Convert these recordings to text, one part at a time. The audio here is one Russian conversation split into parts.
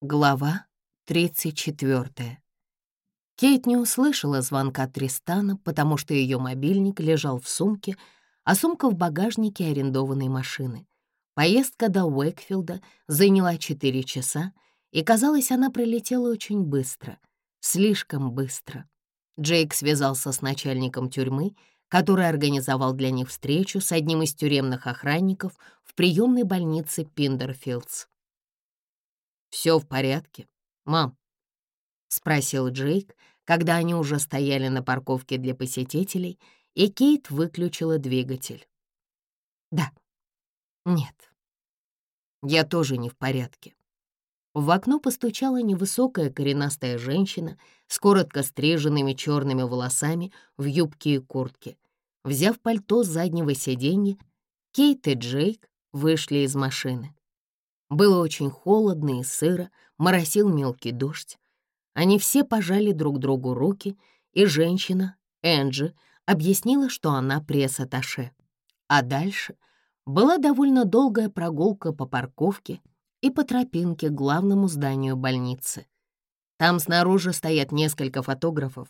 Глава 34. Кейт не услышала звонка Тристана, потому что ее мобильник лежал в сумке, а сумка в багажнике арендованной машины. Поездка до Уэкфилда заняла 4 часа, и, казалось, она пролетела очень быстро, слишком быстро. Джейк связался с начальником тюрьмы, который организовал для них встречу с одним из тюремных охранников в приемной больнице Пиндерфилдс. «Все в порядке, мам?» — спросил Джейк, когда они уже стояли на парковке для посетителей, и Кейт выключила двигатель. «Да. Нет. Я тоже не в порядке». В окно постучала невысокая коренастая женщина с коротко стриженными черными волосами в юбке и куртке. Взяв пальто с заднего сиденья, Кейт и Джейк вышли из машины. Было очень холодно и сыро, моросил мелкий дождь. Они все пожали друг другу руки, и женщина, Энджи, объяснила, что она пресс-атташе. А дальше была довольно долгая прогулка по парковке и по тропинке к главному зданию больницы. Там снаружи стоят несколько фотографов.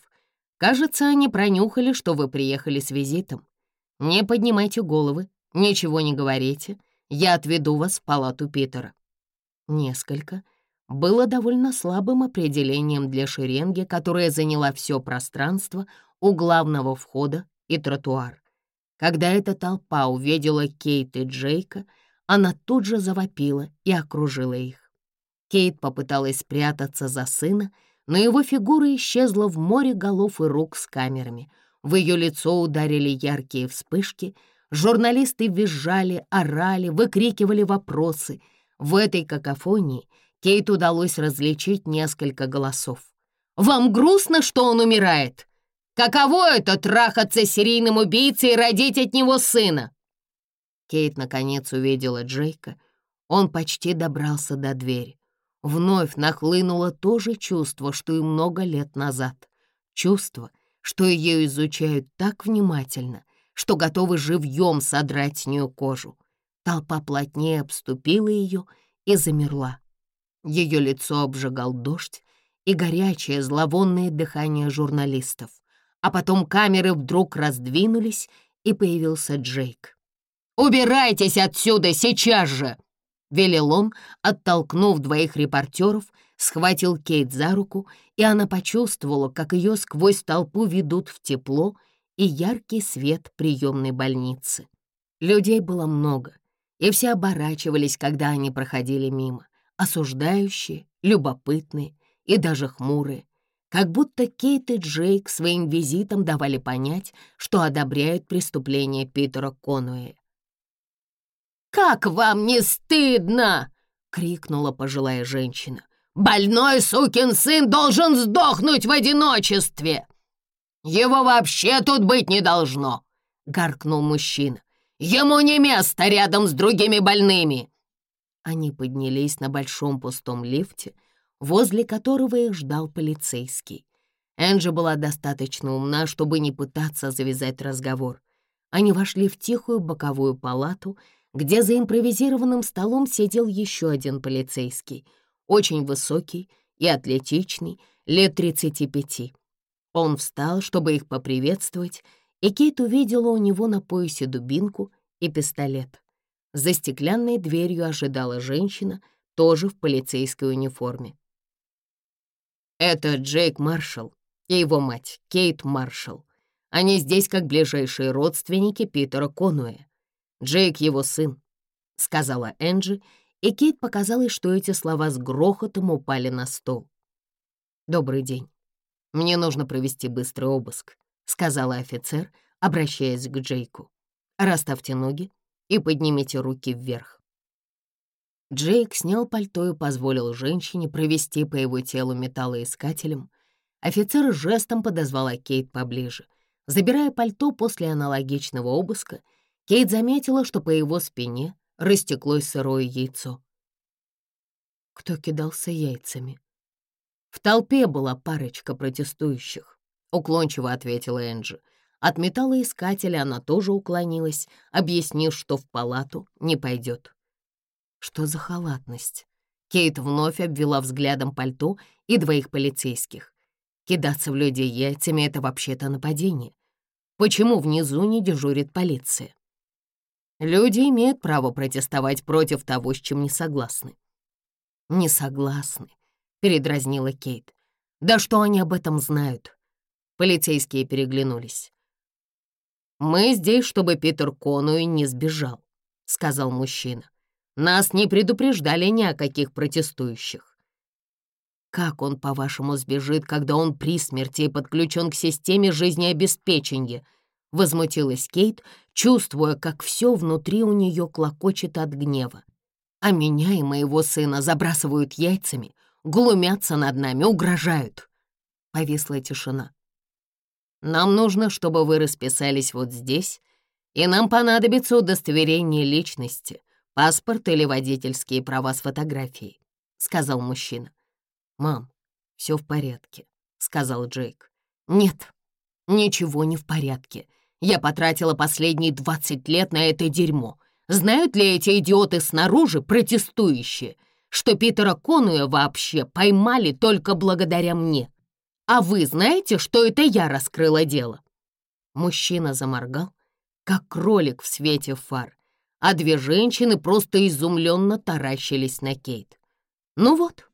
Кажется, они пронюхали, что вы приехали с визитом. Не поднимайте головы, ничего не говорите — я отведу вас в палату Питера». Несколько было довольно слабым определением для шеренги, которая заняла все пространство у главного входа и тротуар. Когда эта толпа увидела Кейт и Джейка, она тут же завопила и окружила их. Кейт попыталась спрятаться за сына, но его фигура исчезла в море голов и рук с камерами. В ее лицо ударили яркие вспышки — Журналисты визжали, орали, выкрикивали вопросы. В этой какофонии Кейт удалось различить несколько голосов. «Вам грустно, что он умирает? Каково это трахаться с серийным убийцей и родить от него сына?» Кейт наконец увидела Джейка. Он почти добрался до двери. Вновь нахлынуло то же чувство, что и много лет назад. Чувство, что ее изучают так внимательно, что готовы живьем содрать с нее кожу. Толпа плотнее обступила ее и замерла. Ее лицо обжигал дождь и горячее зловонное дыхание журналистов. А потом камеры вдруг раздвинулись, и появился Джейк. «Убирайтесь отсюда сейчас же!» Велел он, оттолкнув двоих репортеров, схватил Кейт за руку, и она почувствовала, как ее сквозь толпу ведут в тепло — и яркий свет приемной больницы. Людей было много, и все оборачивались, когда они проходили мимо, осуждающие, любопытные и даже хмурые, как будто Кейт и Джейк своим визитом давали понять, что одобряют преступление Питера Конуэя. «Как вам не стыдно!» — крикнула пожилая женщина. «Больной сукин сын должен сдохнуть в одиночестве!» «Его вообще тут быть не должно!» — гаркнул мужчина. «Ему не место рядом с другими больными!» Они поднялись на большом пустом лифте, возле которого их ждал полицейский. Энджи была достаточно умна, чтобы не пытаться завязать разговор. Они вошли в тихую боковую палату, где за импровизированным столом сидел еще один полицейский, очень высокий и атлетичный, лет 35. Он встал, чтобы их поприветствовать, и Кейт увидела у него на поясе дубинку и пистолет. За стеклянной дверью ожидала женщина, тоже в полицейской униформе. «Это Джейк Маршалл и его мать, Кейт Маршалл. Они здесь как ближайшие родственники Питера Конуэ. Джейк его сын», — сказала Энджи, и Кейт показалось, что эти слова с грохотом упали на стол. «Добрый день», «Мне нужно провести быстрый обыск», — сказала офицер, обращаясь к Джейку. «Расставьте ноги и поднимите руки вверх». Джейк снял пальто и позволил женщине провести по его телу металлоискателем. Офицер жестом подозвала Кейт поближе. Забирая пальто после аналогичного обыска, Кейт заметила, что по его спине растеклось сырое яйцо. «Кто кидался яйцами?» «В толпе была парочка протестующих», — уклончиво ответила Энджи. От металлоискателя она тоже уклонилась, объяснив, что в палату не пойдет. «Что за халатность?» Кейт вновь обвела взглядом пальто и двоих полицейских. «Кидаться в людей яйцами — это вообще-то нападение. Почему внизу не дежурит полиция?» «Люди имеют право протестовать против того, с чем не согласны». «Не согласны», — передразнила Кейт. «Да что они об этом знают?» Полицейские переглянулись. «Мы здесь, чтобы Питер Конуэй не сбежал», — сказал мужчина. «Нас не предупреждали ни о каких протестующих». «Как он, по-вашему, сбежит, когда он при смерти и подключен к системе жизнеобеспечения?» — возмутилась Кейт, чувствуя, как все внутри у нее клокочет от гнева. «А меня и моего сына забрасывают яйцами», глумятся над нами, угрожают. Повисла тишина. Нам нужно, чтобы вы расписались вот здесь, и нам понадобится удостоверение личности, паспорт или водительские права с фотографией», — сказал мужчина. «Мам, все в порядке», — сказал Джейк. «Нет, ничего не в порядке. Я потратила последние 20 лет на это дерьмо. Знают ли эти идиоты снаружи, протестующие?» что Питера Конуя вообще поймали только благодаря мне. А вы знаете, что это я раскрыла дело?» Мужчина заморгал, как кролик в свете фар, а две женщины просто изумленно таращились на Кейт. «Ну вот,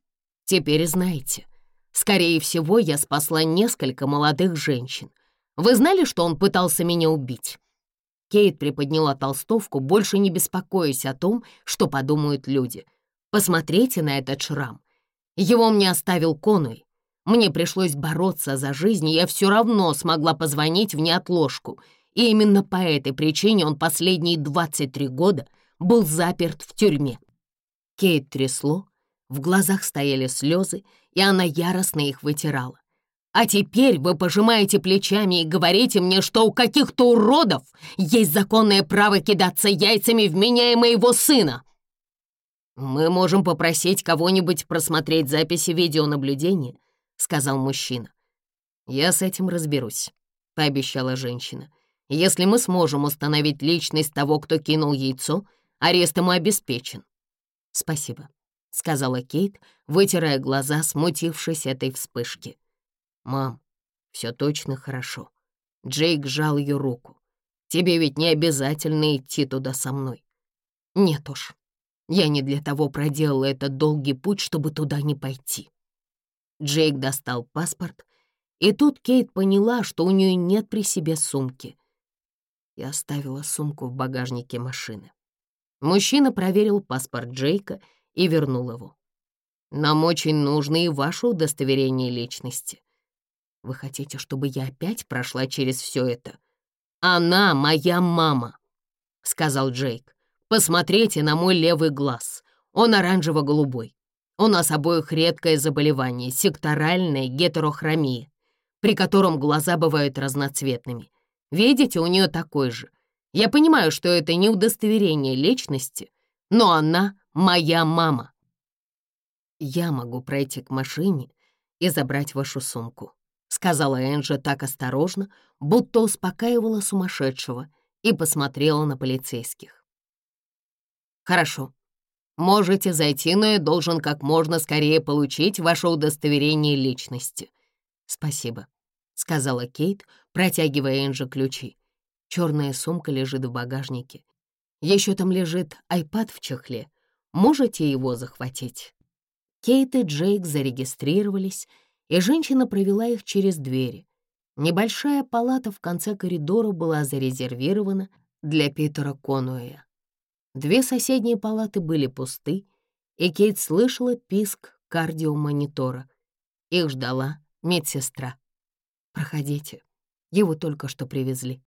теперь знаете. Скорее всего, я спасла несколько молодых женщин. Вы знали, что он пытался меня убить?» Кейт приподняла толстовку, больше не беспокоясь о том, что подумают люди — Посмотрите на этот шрам. Его мне оставил Конуй. Мне пришлось бороться за жизнь, и я все равно смогла позвонить в неотложку. И именно по этой причине он последние 23 года был заперт в тюрьме. Кейт трясло, в глазах стояли слезы, и она яростно их вытирала. А теперь вы пожимаете плечами и говорите мне, что у каких-то уродов есть законное право кидаться яйцами в меня и моего сына. «Мы можем попросить кого-нибудь просмотреть записи видеонаблюдения», — сказал мужчина. «Я с этим разберусь», — пообещала женщина. «Если мы сможем установить личность того, кто кинул яйцо, арест ему обеспечен». «Спасибо», — сказала Кейт, вытирая глаза, смутившись этой вспышки. «Мам, все точно хорошо». Джейк сжал ее руку. «Тебе ведь не обязательно идти туда со мной». «Нет уж», я не для того проделала этот долгий путь, чтобы туда не пойти. Джейк достал паспорт, и тут Кейт поняла, что у нее нет при себе сумки. и оставила сумку в багажнике машины. Мужчина проверил паспорт Джейка и вернул его. «Нам очень нужно и ваше удостоверение личности. Вы хотите, чтобы я опять прошла через все это?» «Она моя мама», — сказал Джейк. Посмотрите на мой левый глаз. Он оранжево-голубой. У нас обоих редкое заболевание — секторальная гетерохромия, при котором глаза бывают разноцветными. Видите, у нее такой же. Я понимаю, что это не удостоверение личности, но она моя мама. Я могу пройти к машине и забрать вашу сумку, сказала Энджи так осторожно, будто успокаивала сумасшедшего и посмотрела на полицейских. Хорошо. Можете зайти, но я должен как можно скорее получить ваше удостоверение личности. Спасибо, сказала Кейт, протягивая Энджи ключи. Черная сумка лежит в багажнике. Еще там лежит айпад в чехле. Можете его захватить. Кейт и Джейк зарегистрировались, и женщина провела их через двери. Небольшая палата в конце коридора была зарезервирована для Питера Конуэя. Две соседние палаты были пусты, и Кейт слышала писк кардиомонитора. Их ждала медсестра. «Проходите, его только что привезли».